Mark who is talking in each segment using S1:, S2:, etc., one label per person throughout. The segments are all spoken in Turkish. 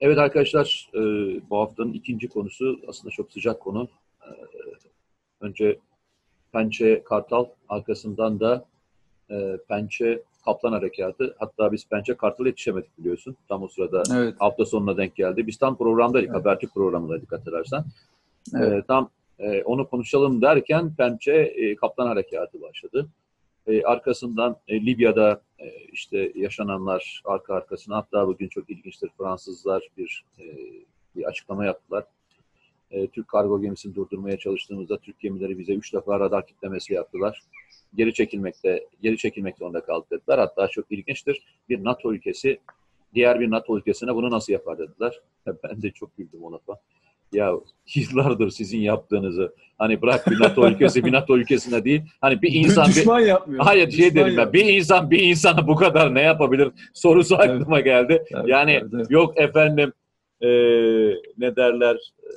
S1: Evet arkadaşlar, e, bu haftanın ikinci konusu aslında çok sıcak konu. E, önce Pençe Kartal, arkasından da e, Pençe Kaplan Harekatı. Hatta biz Pençe Kartal'a yetişemedik biliyorsun. Tam o sırada evet. hafta sonuna denk geldi. Biz tam programdaydık, evet. Habertürk programındaydık hatırlarsan. Evet. tam onu konuşalım derken Pençe Kaplan Harekatı başladı. arkasından Libya'da işte yaşananlar arka arkasına hatta bugün çok ilginçtir Fransızlar bir bir açıklama yaptılar. Türk kargo gemisini durdurmaya çalıştığımızda Türk gemileri bize üç defa radar kitlemesi yaptılar. Geri çekilmekte geri çekilmek zorunda kaldık dediler. Hatta çok ilginçtir. Bir NATO ülkesi diğer bir NATO ülkesine bunu nasıl yapar dediler. Ben de çok güldüm ona falan ya yıllardır sizin yaptığınızı hani bırak bir NATO ülkesi bir NATO ülkesine değil hani bir insan
S2: düşman bir, yapmıyor.
S1: Hayır şey düşman şey derim ben bir insan bir insana bu kadar ne yapabilir sorusu evet. aklıma geldi. Evet, yani evet, evet. yok efendim e, ne derler e,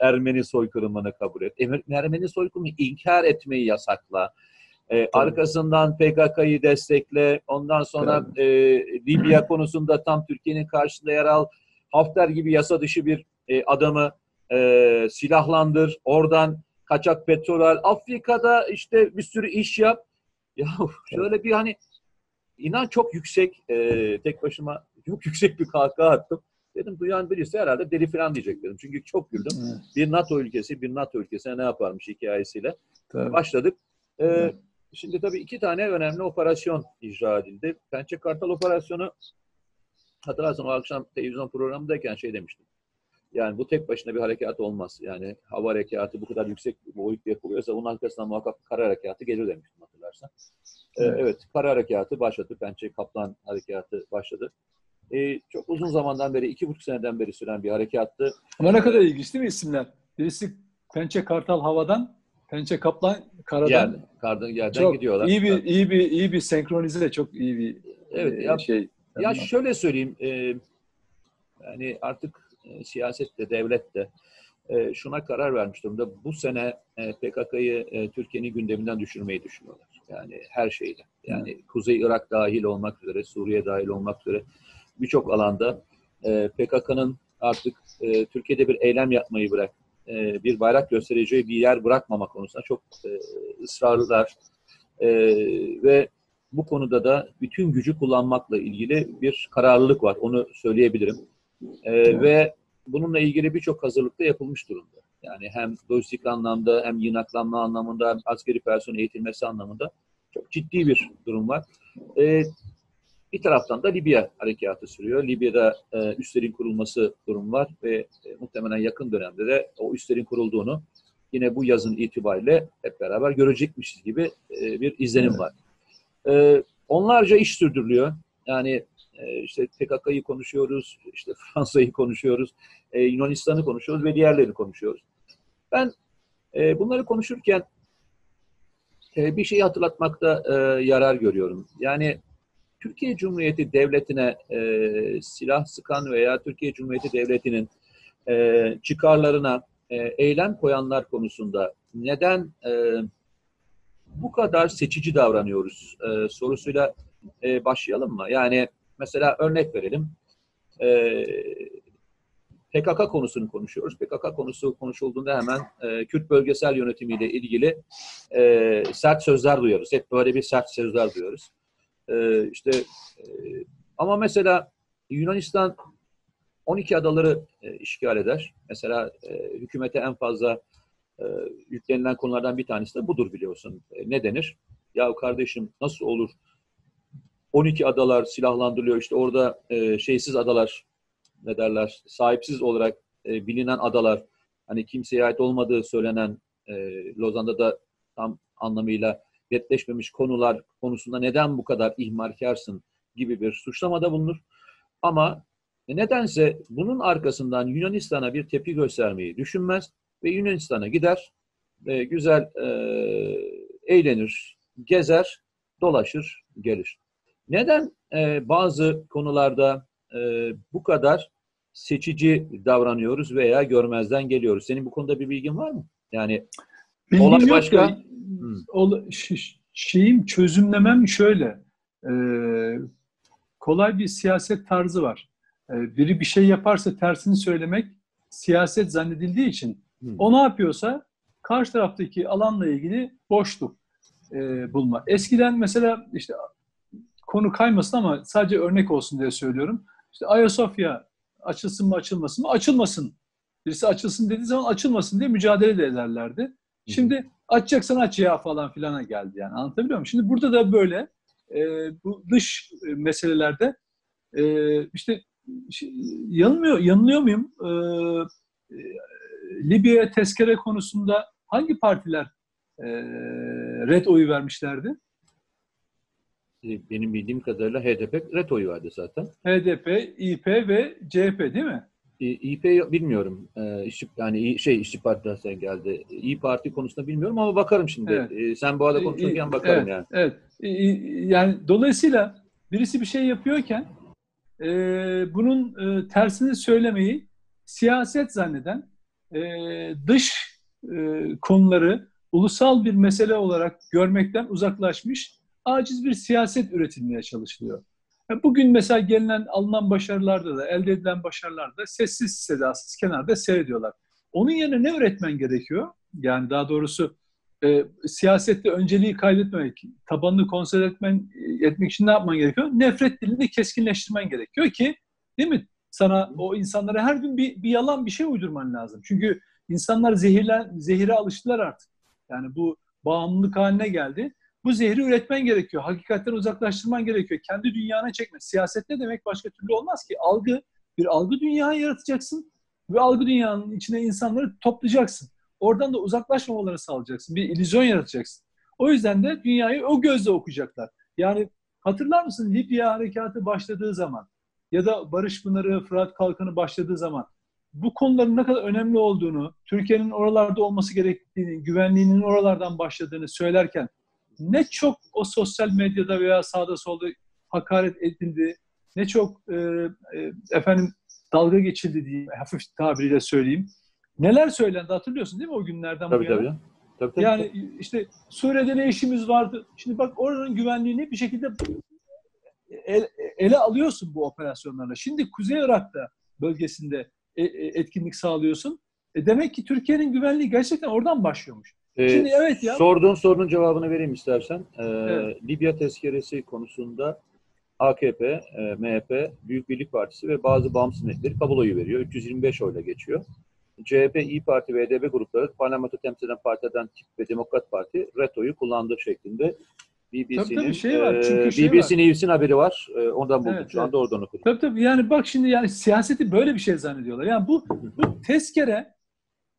S1: Ermeni soykırımını kabul et. Ermeni soykırımını inkar etmeyi yasakla. E, arkasından PKK'yı destekle. Ondan sonra e, Libya konusunda tam Türkiye'nin karşısında yer al. Hafter gibi yasa dışı bir e, adamı e, silahlandır, oradan kaçak petrol al. Afrika'da işte bir sürü iş yap. Ya şöyle bir hani inan çok yüksek e, tek başıma çok yüksek bir kahkaha attım. Dedim duyan birisi herhalde deli falan diyecek dedim. Çünkü çok güldüm. Evet. Bir NATO ülkesi, bir NATO ülkesine ne yaparmış hikayesiyle. Tabii. Başladık. Ee, evet. Şimdi tabii iki tane önemli operasyon icra edildi. Pençe Kartal operasyonu hatırlarsan o akşam televizyon programındayken şey demiştim. Yani bu tek başına bir harekat olmaz. Yani hava harekatı bu kadar yüksek bir boyut yapılıyorsa bunun arkasından muhakkak kara harekatı gelir demiştim hatırlarsan. Ee, evet. evet, kara harekatı başladı. Pençe Kaplan harekatı başladı. Ee, çok uzun zamandan beri, iki buçuk seneden beri süren bir harekattı.
S2: Ama ne kadar ilginç değil mi isimler? Birisi Pençe Kartal havadan, Pençe Kaplan karadan.
S1: Yerden, kardan, yerden
S2: çok
S1: gidiyorlar.
S2: iyi bir, iyi bir, iyi bir senkronize, çok iyi bir
S1: evet, e, ya, şey. Ya şöyle söyleyeyim, e, yani artık e, siyaset de devlet de e, şuna karar vermiş durumda. Bu sene e, PKK'yı e, Türkiye'nin gündeminden düşürmeyi düşünüyorlar. Yani her şeyle. Yani Kuzey Irak dahil olmak üzere, Suriye dahil olmak üzere birçok alanda e, PKK'nın artık e, Türkiye'de bir eylem yapmayı bırak, e, bir bayrak göstereceği bir yer bırakmama konusunda çok e, ısrarlılar. E, ve bu konuda da bütün gücü kullanmakla ilgili bir kararlılık var. Onu söyleyebilirim. E, ve bununla ilgili birçok hazırlık da yapılmış durumda. Yani hem lojistik anlamda hem yinaklanma anlamında hem askeri personel eğitilmesi anlamında çok ciddi bir durum var. E, bir taraftan da Libya harekatı sürüyor. Libya'da e, üslerin kurulması durum var ve e, muhtemelen yakın dönemde de o üslerin kurulduğunu yine bu yazın itibariyle hep beraber görecekmişiz gibi e, bir izlenim var. E, onlarca iş sürdürülüyor. Yani e, işte PKK'yı konuşuyoruz, işte Fransa'yı konuşuyoruz, e, Yunanistan'ı konuşuyoruz ve diğerleri konuşuyoruz. Ben e, bunları konuşurken bir şeyi hatırlatmakta yarar görüyorum. Yani Türkiye Cumhuriyeti Devleti'ne silah sıkan veya Türkiye Cumhuriyeti Devleti'nin çıkarlarına eylem koyanlar konusunda neden bu kadar seçici davranıyoruz sorusuyla başlayalım mı? Yani Mesela örnek verelim. Ee, PKK konusunu konuşuyoruz. PKK konusu konuşulduğunda hemen e, Kürt bölgesel yönetimiyle ilgili e, sert sözler duyuyoruz. Hep böyle bir sert sözler duyuyoruz. E, işte e, ama mesela Yunanistan 12 adaları e, işgal eder. Mesela e, hükümete en fazla e, yüklenilen konulardan bir tanesi de budur biliyorsun. E, ne denir? Ya kardeşim nasıl olur 12 adalar silahlandırılıyor. İşte orada e, şeysiz adalar ne derler sahipsiz olarak e, bilinen adalar hani kimseye ait olmadığı söylenen e, Lozan'da da tam anlamıyla netleşmemiş konular konusunda neden bu kadar ihmalkarsın gibi bir suçlamada bulunur. Ama nedense bunun arkasından Yunanistan'a bir tepki göstermeyi düşünmez ve Yunanistan'a gider, e, güzel e, eğlenir, gezer, dolaşır, gelir. Neden e, bazı konularda e, bu kadar seçici davranıyoruz veya görmezden geliyoruz? Senin bu konuda bir bilgin var mı? Yani
S2: Bilgim olay başka. Ya, hmm. şeyim çözümlemem şöyle. E, kolay bir siyaset tarzı var. E, biri bir şey yaparsa tersini söylemek siyaset zannedildiği için o ne yapıyorsa karşı taraftaki alanla ilgili boşluk e, bulma. Eskiden mesela işte konu kaymasın ama sadece örnek olsun diye söylüyorum. İşte Ayasofya açılsın mı açılmasın mı? Açılmasın. Birisi açılsın dediği zaman açılmasın diye mücadele de ederlerdi. Şimdi açacaksan aç ya falan filana geldi yani anlatabiliyor muyum? Şimdi burada da böyle e, bu dış e, meselelerde e, işte yanılmıyor, yanılıyor muyum? E, e, Libya'ya tezkere konusunda hangi partiler e, red oyu vermişlerdi?
S1: E, benim bildiğim kadarıyla HDP red oyu verdi zaten.
S2: HDP, İP ve CHP değil mi?
S1: E, İP bilmiyorum. E, işçi, yani şey işçi partiden geldi. İyi Parti konusunda bilmiyorum ama bakarım şimdi. Evet. Sen bu arada konuşurken bakarım
S2: evet,
S1: yani.
S2: Evet. Yani dolayısıyla birisi bir şey yapıyorken e, bunun e, tersini söylemeyi siyaset zanneden e, dış e, konuları ulusal bir mesele olarak görmekten uzaklaşmış aciz bir siyaset üretilmeye çalışılıyor. Bugün mesela gelinen alınan başarılarda da elde edilen başarılarda sessiz sedasız kenarda seyrediyorlar. Onun yerine ne üretmen gerekiyor? Yani daha doğrusu e, siyasette önceliği kaybetmemek, tabanını konsolide etmen, etmek için ne yapman gerekiyor? Nefret dilini keskinleştirmen gerekiyor ki değil mi? Sana o insanlara her gün bir, bir yalan bir şey uydurman lazım. Çünkü insanlar zehirlen, zehire alıştılar artık. Yani bu bağımlılık haline geldi. Bu zehri üretmen gerekiyor. Hakikatten uzaklaştırman gerekiyor. Kendi dünyana çekme. Siyaset ne demek başka türlü olmaz ki? Algı, bir algı dünyayı yaratacaksın ve algı dünyanın içine insanları toplayacaksın. Oradan da uzaklaşmamalarını sağlayacaksın. Bir illüzyon yaratacaksın. O yüzden de dünyayı o gözle okuyacaklar. Yani hatırlar mısın Libya harekatı başladığı zaman ya da Barış Pınarı, Fırat Kalkanı başladığı zaman bu konuların ne kadar önemli olduğunu, Türkiye'nin oralarda olması gerektiğini, güvenliğinin oralardan başladığını söylerken ne çok o sosyal medyada veya sağda solda hakaret edildi, ne çok e, e, efendim dalga geçildi diye hafif tabiriyle söyleyeyim. Neler söylendi hatırlıyorsun değil mi o günlerden
S1: tabii,
S2: bu yana?
S1: Tabii. Tabii, tabii,
S2: yani işte Suriye'de ne işimiz vardı? Şimdi bak oranın güvenliğini bir şekilde el, ele alıyorsun bu operasyonlarla. Şimdi Kuzey Irak'ta bölgesinde e, e, etkinlik sağlıyorsun. E demek ki Türkiye'nin güvenliği gerçekten oradan başlıyormuş.
S1: Ee, Şimdi evet ya. Sorduğun sorunun cevabını vereyim istersen. Ee, evet. Libya tezkeresi konusunda AKP, e, MHP, Büyük Birlik Partisi ve bazı bağımsız netleri kabul oyu veriyor. 325 oyla geçiyor. CHP, İyi Parti ve HDP grupları parlamento temsil eden partilerden Tip ve Demokrat Parti retoyu kullandığı şeklinde BBC'nin şey var, çünkü şey BBC News'in haberi var. E, ondan buldum. Evet, Şu anda oradan okudum.
S2: Tabii tabii. Yani bak şimdi yani siyaseti böyle bir şey zannediyorlar. Yani bu, bu tezkere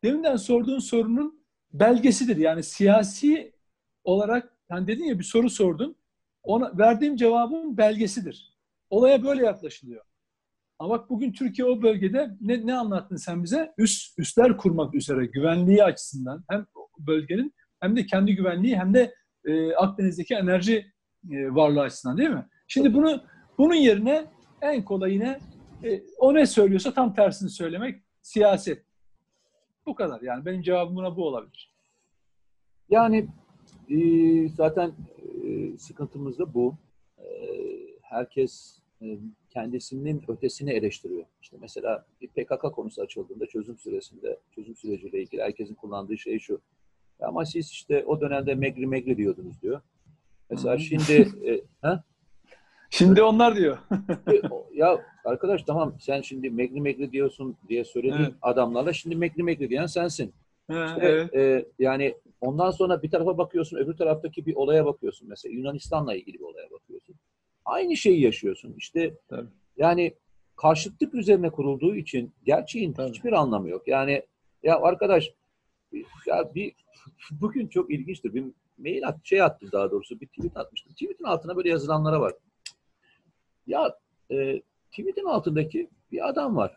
S2: deminden sorduğun sorunun belgesidir. Yani siyasi olarak hani dedin ya bir soru sordun. Ona verdiğim cevabın belgesidir. Olaya böyle yaklaşılıyor. Ama bak bugün Türkiye o bölgede ne, ne anlattın sen bize? Üst, üstler kurmak üzere güvenliği açısından hem bölgenin hem de kendi güvenliği hem de e, Akdeniz'deki enerji e, varlığı açısından değil mi? Şimdi bunu bunun yerine en kolay yine e, o ne söylüyorsa tam tersini söylemek siyaset. Bu kadar yani benim cevabım buna bu olabilir.
S1: Yani e, zaten e, sıkıntımız da bu. E, herkes e, kendisinin ötesini eleştiriyor. İşte mesela bir PKK konusu açıldığında çözüm süresinde, çözüm süreciyle ilgili herkesin kullandığı şey şu. Ama siz işte o dönemde megri megri diyordunuz diyor. Mesela şimdi e, ha?
S2: Şimdi onlar diyor.
S1: E, ya arkadaş tamam sen şimdi megri megri diyorsun diye söylediğin evet. adamlarla şimdi megri megri diyen sensin. Ha, işte, evet. e, yani ondan sonra bir tarafa bakıyorsun öbür taraftaki bir olaya bakıyorsun. Mesela Yunanistan'la ilgili bir olaya bakıyorsun. Aynı şeyi yaşıyorsun. İşte Tabii. yani karşıtlık üzerine kurulduğu için gerçeğin Tabii. hiçbir anlamı yok. Yani ya arkadaş ya bir bugün çok ilginçtir. Bir mail at, şey attım daha doğrusu bir tweet atmıştım. Tweet'in altına böyle yazılanlara bak. Ya e, tweet'in altındaki bir adam var.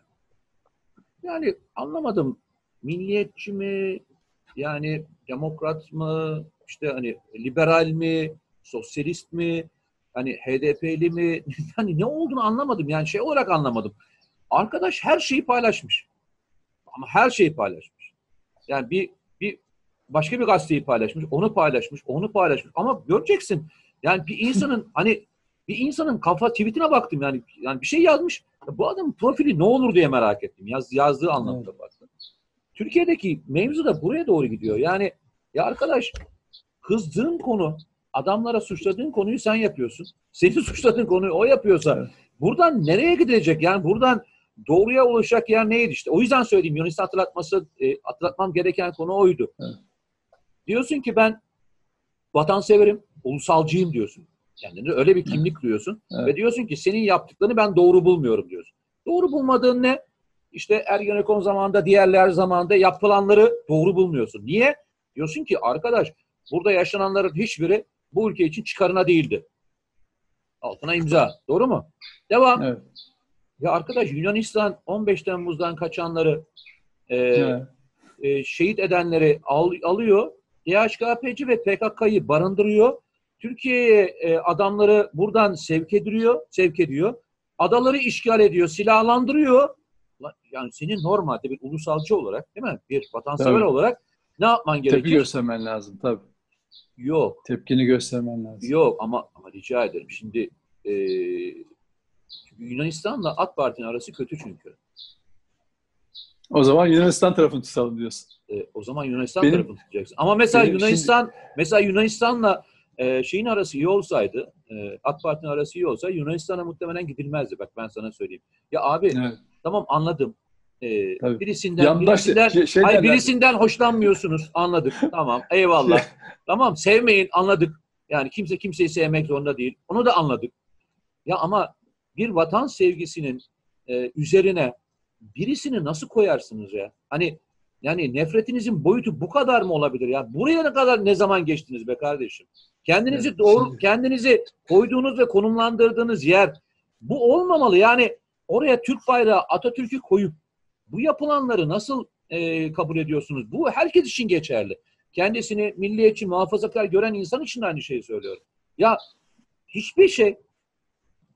S1: Yani anlamadım. Milliyetçi mi? Yani demokrat mı? İşte hani liberal mi? Sosyalist mi? Hani HDP'li mi? hani ne olduğunu anlamadım. Yani şey olarak anlamadım. Arkadaş her şeyi paylaşmış. Ama her şeyi paylaşmış. Yani bir bir başka bir gazeteyi paylaşmış, onu paylaşmış, onu paylaşmış. Ama göreceksin yani bir insanın hani bir insanın kafa tweetine baktım yani yani bir şey yazmış. Bu adamın profili ne olur diye merak ettim. Yaz, yazdığı anlamda baktım. Türkiye'deki mevzu da buraya doğru gidiyor. Yani ya arkadaş kızdığın konu adamlara suçladığın konuyu sen yapıyorsun. Senin suçladığın konuyu o yapıyorsa buradan nereye gidecek? Yani buradan doğruya ulaşacak yer neydi işte. O yüzden söyleyeyim Yunanistan hatırlatması e, hatırlatmam gereken konu oydu. Evet. Diyorsun ki ben vatanseverim, ulusalcıyım diyorsun. Kendine öyle bir kimlik duyuyorsun evet. ve diyorsun ki senin yaptıklarını ben doğru bulmuyorum diyorsun. Doğru bulmadığın ne? İşte Ergenekon zamanında, diğerler zamanında yapılanları doğru bulmuyorsun. Niye? Diyorsun ki arkadaş burada yaşananların hiçbiri bu ülke için çıkarına değildi. Altına imza. Doğru mu? Devam. Evet. Ya arkadaş Yunanistan 15 Temmuz'dan kaçanları e, evet. e, şehit edenleri al, alıyor. DHKPC ve PKK'yı barındırıyor. Türkiye'ye e, adamları buradan sevk ediyor, sevk ediyor. Adaları işgal ediyor, silahlandırıyor. Yani senin normalde bir ulusalcı olarak değil mi? Bir vatansever tabii. olarak ne yapman gerekir?
S2: Tepki göstermen lazım tabii.
S1: Yok.
S2: Tepkini göstermen lazım.
S1: Yok ama, ama rica ederim. Şimdi e, Yunanistan'la AK Parti'nin arası kötü çünkü.
S2: O zaman Yunanistan tarafını tutalım diyorsun.
S1: E, o zaman Yunanistan benim, tarafını tutacaksın. Ama mesela Yunanistan şimdi, mesela Yunanistan'la e, şeyin arası iyi olsaydı, e, AK Parti'nin arası iyi olsa Yunanistan'a muhtemelen gidilmezdi. Bak ben sana söyleyeyim. Ya abi evet. tamam anladım. E, birisinden Yandaş, birisinden, şey, şey hayır, birisinden hoşlanmıyorsunuz. Anladık. tamam. Eyvallah. Tamam. Sevmeyin. Anladık. Yani kimse kimseyi sevmek zorunda değil. Onu da anladık. Ya ama bir vatan sevgisinin e, üzerine birisini nasıl koyarsınız ya? Hani yani nefretinizin boyutu bu kadar mı olabilir ya? Buraya ne kadar ne zaman geçtiniz be kardeşim? Kendinizi evet, doğru şimdi... kendinizi koyduğunuz ve konumlandırdığınız yer bu olmamalı. Yani oraya Türk bayrağı Atatürk'ü koyup bu yapılanları nasıl e, kabul ediyorsunuz? Bu herkes için geçerli. Kendisini milliyetçi, muhafazakar gören insan için aynı şeyi söylüyorum. Ya hiçbir şey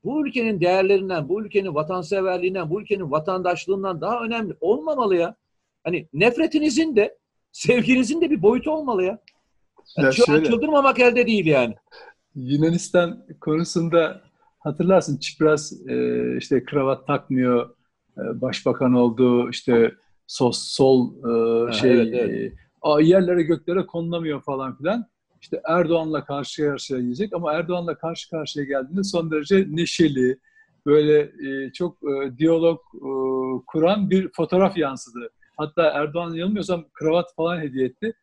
S1: bu ülkenin değerlerinden, bu ülkenin vatanseverliğinden, bu ülkenin vatandaşlığından daha önemli olmamalı ya. Hani nefretinizin de, sevginizin de bir boyutu olmalı ya. Yani ya şöyle, çıldırmamak elde değil yani.
S2: Yunanistan konusunda hatırlarsın Çipras e, işte kravat takmıyor, e, başbakan oldu, işte sol, sol e, şey evet, evet. E, yerlere göklere konlamıyor falan filan işte Erdoğan'la karşı karşıya gelecek ama Erdoğan'la karşı karşıya geldiğinde son derece neşeli, böyle e, çok e, diyalog e, kuran bir fotoğraf yansıdı. Hatta Erdoğan yanılmıyorsam kravat falan hediye etti.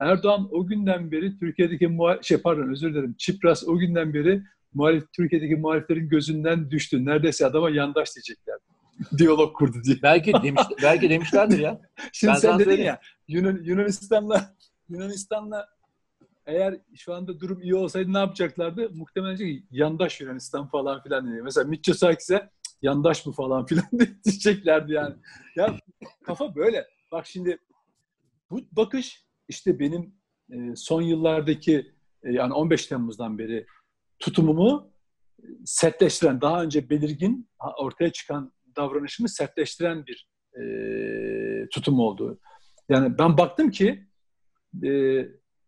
S2: Erdoğan o günden beri Türkiye'deki muhalif, şey pardon özür dilerim, Çipras o günden beri muhalif, Türkiye'deki muhaliflerin gözünden düştü. Neredeyse adama yandaş diyecekler. Diyalog kurdu diye.
S1: Belki demiş, belki demişlerdir ya.
S2: Şimdi ben sen dedin söyleyeyim. ya Yunan, Yunanistan'la Yunanistan'la eğer şu anda durum iyi olsaydı ne yapacaklardı? Muhtemelen yandaş Yunanistan falan filan diye. Mesela Mitsotakis'e yandaş mı falan filan diyeceklerdi yani. Ya kafa böyle. Bak şimdi bu bakış işte benim e, son yıllardaki e, yani 15 Temmuz'dan beri tutumumu sertleştiren, daha önce belirgin ortaya çıkan davranışımı sertleştiren bir e, tutum oldu. Yani ben baktım ki e,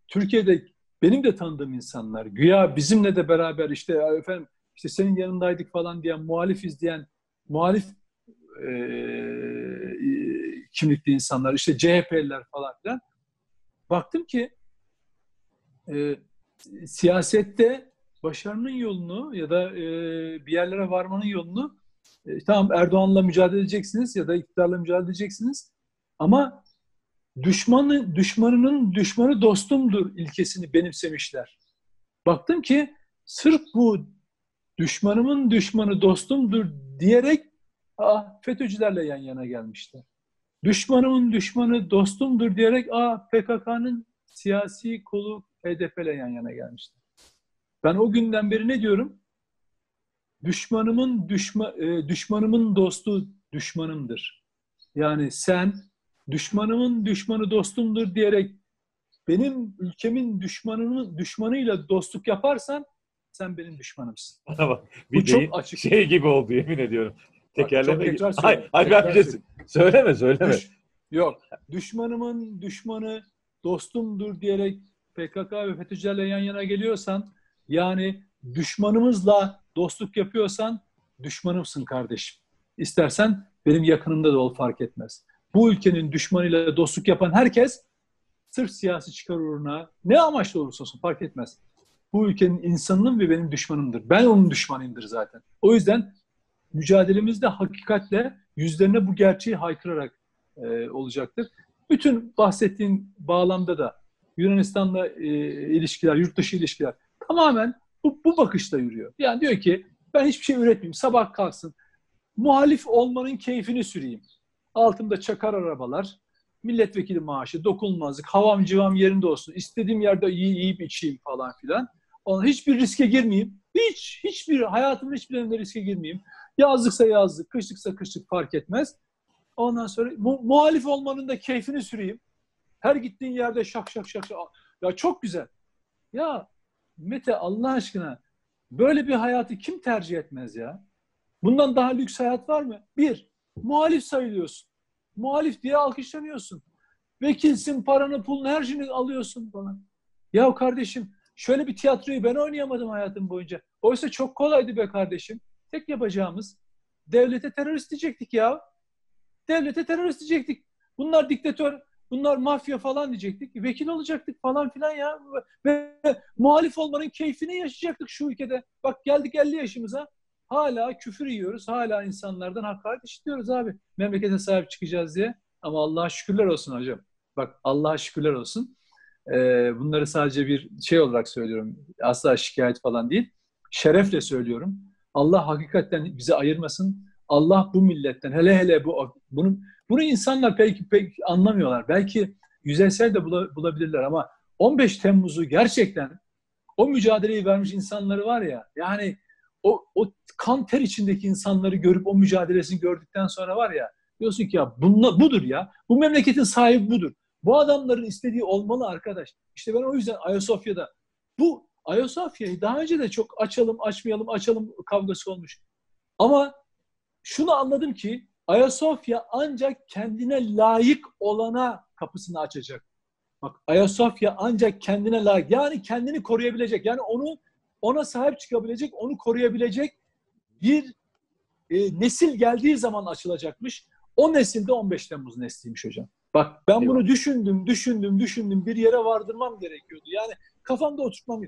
S2: Türkiye'de benim de tanıdığım insanlar güya bizimle de beraber işte efendim işte senin yanındaydık falan diyen muhalif izleyen muhalif e, kimlikli insanlar işte CHP'liler falan filan baktım ki e, siyasette başarının yolunu ya da e, bir yerlere varmanın yolunu e, tamam Erdoğan'la mücadele edeceksiniz ya da iktidarla mücadele edeceksiniz ama düşmanı düşmanının düşmanı dostumdur ilkesini benimsemişler. Baktım ki sırf bu düşmanımın düşmanı dostumdur diyerek ah, FETÖ'cülerle yan yana gelmişler. Düşmanımın düşmanı dostumdur diyerek ah, PKK'nın siyasi kolu HDP'le yan yana gelmişler. Ben o günden beri ne diyorum? Düşmanımın düşma, e, düşmanımın dostu düşmanımdır. Yani sen düşmanımın düşmanı dostumdur diyerek benim ülkemin düşmanının düşmanıyla dostluk yaparsan sen benim düşmanımsın.
S1: bir Bu çok açık. Şey gibi oldu yemin ediyorum. Tekerleme gibi. Hayır, hayır ben bir şey söyleme söyleme. Düş,
S2: yok. Düşmanımın düşmanı dostumdur diyerek PKK ve FETÖ'cülerle yan yana geliyorsan yani düşmanımızla dostluk yapıyorsan düşmanımsın kardeşim. İstersen benim yakınımda da ol fark etmez. Bu ülkenin düşmanıyla dostluk yapan herkes sırf siyasi çıkar uğruna ne amaçla olursa olsun fark etmez. Bu ülkenin insanının ve benim düşmanımdır. Ben onun düşmanıyımdır zaten. O yüzden mücadelemizde hakikatle yüzlerine bu gerçeği haykırarak e, olacaktır. Bütün bahsettiğin bağlamda da Yunanistan'la e, ilişkiler, yurt dışı ilişkiler tamamen bu, bu bakışla yürüyor. Yani diyor ki ben hiçbir şey üretmeyeyim. Sabah kalksın. Muhalif olmanın keyfini süreyim. Altımda çakar arabalar, milletvekili maaşı, dokunulmazlık, havam civam yerinde olsun. İstediğim yerde iyi yiyip içeyim falan filan. Ona hiçbir riske girmeyeyim. Hiç, hiçbir hayatımın hiçbir yerinde riske girmeyeyim. Yazlıksa yazlık, kışlıksa kışlık fark etmez. Ondan sonra mu, muhalif olmanın da keyfini süreyim. Her gittiğin yerde şak şak şak şak. Ya çok güzel. Ya Mete Allah aşkına böyle bir hayatı kim tercih etmez ya? Bundan daha lüks hayat var mı? Bir, muhalif sayılıyorsun. Muhalif diye alkışlanıyorsun. Vekilsin, paranı, pulunu, her şeyini alıyorsun falan. Ya kardeşim şöyle bir tiyatroyu ben oynayamadım hayatım boyunca. Oysa çok kolaydı be kardeşim. Tek yapacağımız devlete terörist diyecektik ya. Devlete terörist diyecektik. Bunlar diktatör, bunlar mafya falan diyecektik. Vekil olacaktık falan filan ya. Ve muhalif olmanın keyfini yaşayacaktık şu ülkede. Bak geldik 50 yaşımıza. Hala küfür yiyoruz. Hala insanlardan hakaret işitiyoruz abi. Memlekete sahip çıkacağız diye. Ama Allah'a şükürler olsun hocam. Bak Allah'a şükürler olsun. Ee, bunları sadece bir şey olarak söylüyorum. Asla şikayet falan değil. Şerefle söylüyorum. Allah hakikaten bizi ayırmasın. Allah bu milletten hele hele bu bunu bunu insanlar pek pek anlamıyorlar. Belki yüzeysel de bulabilirler ama 15 Temmuz'u gerçekten o mücadeleyi vermiş insanları var ya yani o, o kan ter içindeki insanları görüp o mücadelesini gördükten sonra var ya diyorsun ki ya bunla, budur ya. Bu memleketin sahibi budur. Bu adamların istediği olmalı arkadaş. İşte ben o yüzden Ayasofya'da bu Ayasofya'yı daha önce de çok açalım açmayalım açalım kavgası olmuş. Ama şunu anladım ki Ayasofya ancak kendine layık olana kapısını açacak. Bak Ayasofya ancak kendine layık yani kendini koruyabilecek. Yani onu ona sahip çıkabilecek, onu koruyabilecek bir e, nesil geldiği zaman açılacakmış. O nesil de 15 Temmuz nesliymiş hocam. Bak ben Eyvallah. bunu düşündüm, düşündüm, düşündüm. Bir yere vardırmam gerekiyordu. Yani kafamda oturtmam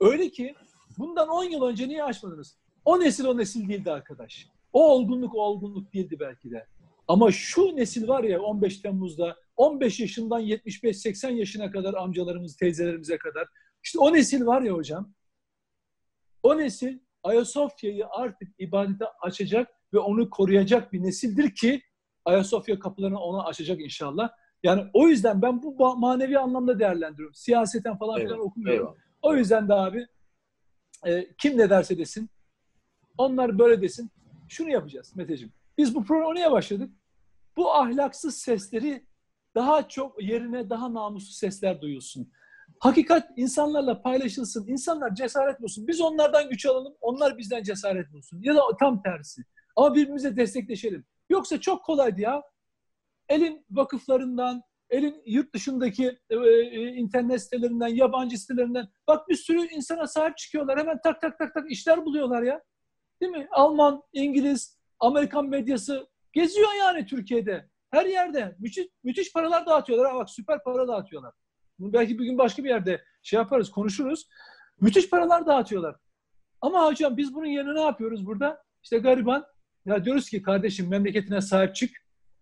S2: Öyle ki bundan 10 yıl önce niye açmadınız? O nesil o nesil değildi arkadaş. O olgunluk o olgunluk değildi belki de. Ama şu nesil var ya 15 Temmuz'da 15 yaşından 75-80 yaşına kadar amcalarımız, teyzelerimize kadar. İşte o nesil var ya hocam. O nesil Ayasofya'yı artık ibadete açacak ve onu koruyacak bir nesildir ki Ayasofya kapılarını ona açacak inşallah. Yani o yüzden ben bu manevi anlamda değerlendiriyorum. Siyaseten falan filan okumuyorum. Eyvallah. O yüzden de abi e, kim ne derse desin onlar böyle desin. Şunu yapacağız Meteciğim. Biz bu programı başladık? Bu ahlaksız sesleri daha çok yerine daha namuslu sesler duyulsun. Hakikat insanlarla paylaşılsın. İnsanlar cesaret bulsun. Biz onlardan güç alalım. Onlar bizden cesaret bulsun. Ya da tam tersi. Ama birbirimize destekleşelim. Yoksa çok kolaydı ya. Elin vakıflarından, elin yurt dışındaki e, e, internet sitelerinden, yabancı sitelerinden bak bir sürü insana sahip çıkıyorlar. Hemen tak tak tak tak işler buluyorlar ya. Değil mi? Alman, İngiliz, Amerikan medyası geziyor yani Türkiye'de. Her yerde. Müthiş, müthiş paralar dağıtıyorlar. Ha bak süper para dağıtıyorlar. Bunu belki bir gün başka bir yerde şey yaparız, konuşuruz. Müthiş paralar dağıtıyorlar. Ama hocam biz bunun yerine ne yapıyoruz burada? İşte gariban ya diyoruz ki kardeşim memleketine sahip çık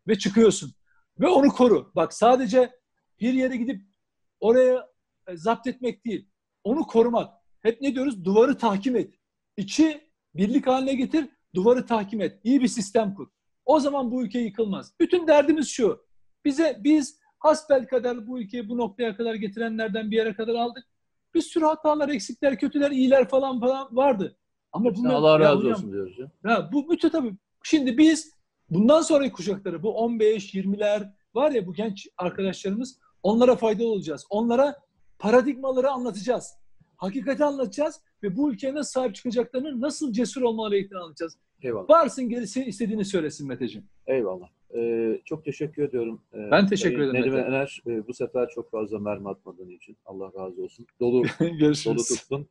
S2: ve çıkıyorsun. Ve onu koru. Bak sadece bir yere gidip oraya e, zapt etmek değil. Onu korumak. Hep ne diyoruz? Duvarı tahkim et. İçi birlik haline getir, duvarı tahkim et. İyi bir sistem kur. O zaman bu ülke yıkılmaz. Bütün derdimiz şu. Bize biz hasbel kadar bu ülkeyi bu noktaya kadar getirenlerden bir yere kadar aldık. Bir sürü hatalar, eksikler, kötüler, iyiler falan falan vardı.
S1: Ama bunlar, Allah razı olsun diyoruz. Ya.
S2: ya bu bütün tabii. Şimdi biz bundan sonraki kuşakları bu 15-20'ler var ya bu genç arkadaşlarımız onlara faydalı olacağız. Onlara paradigmaları anlatacağız. Hakikati anlatacağız ve bu ülkeye nasıl sahip çıkacaklarını nasıl cesur olmaları gerektiğini anlatacağız. Eyvallah. Varsın gerisi istediğini söylesin Meteciğim.
S1: Eyvallah. Ee, çok teşekkür ediyorum.
S2: Ee, ben teşekkür ederim.
S1: Nedim Ener e, bu sefer çok fazla mermi atmadığın için Allah razı olsun. Dolu, dolu tuttun.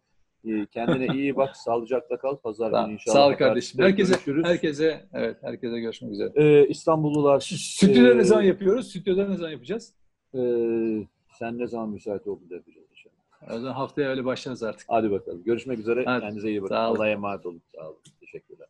S1: Ee, Kendine iyi bak, sağlıcakla kal. Pazar
S2: Tamam.
S1: günü inşallah.
S2: Sağ ol kardeşim. Herkese,
S1: görüşürüz.
S2: herkese, evet, herkese görüşmek üzere.
S1: Ee, İstanbullular.
S2: Stüdyoda
S1: ee,
S2: ne zaman yapıyoruz? Stüdyoda ne zaman yapacağız?
S1: ee, sen ne zaman müsait olduğunu yapacağız inşallah.
S2: O zaman haftaya öyle başlarız artık.
S1: Hadi bakalım. Görüşmek üzere.
S2: Hadi.
S1: Kendinize iyi bakın. Allah'a emanet olun. Sağ olun. Teşekkürler.